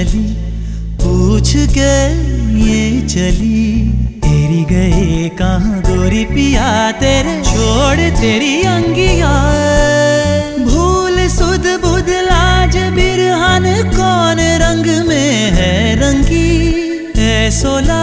चली, पूछ के ये चली। तेरी गए कहाँ गोरी पिया तेरे? छोड़ तेरी अंगिया। भूल सुध बुध लाज बिरहन, कौन रंग में है रंगी? ऐसो सोला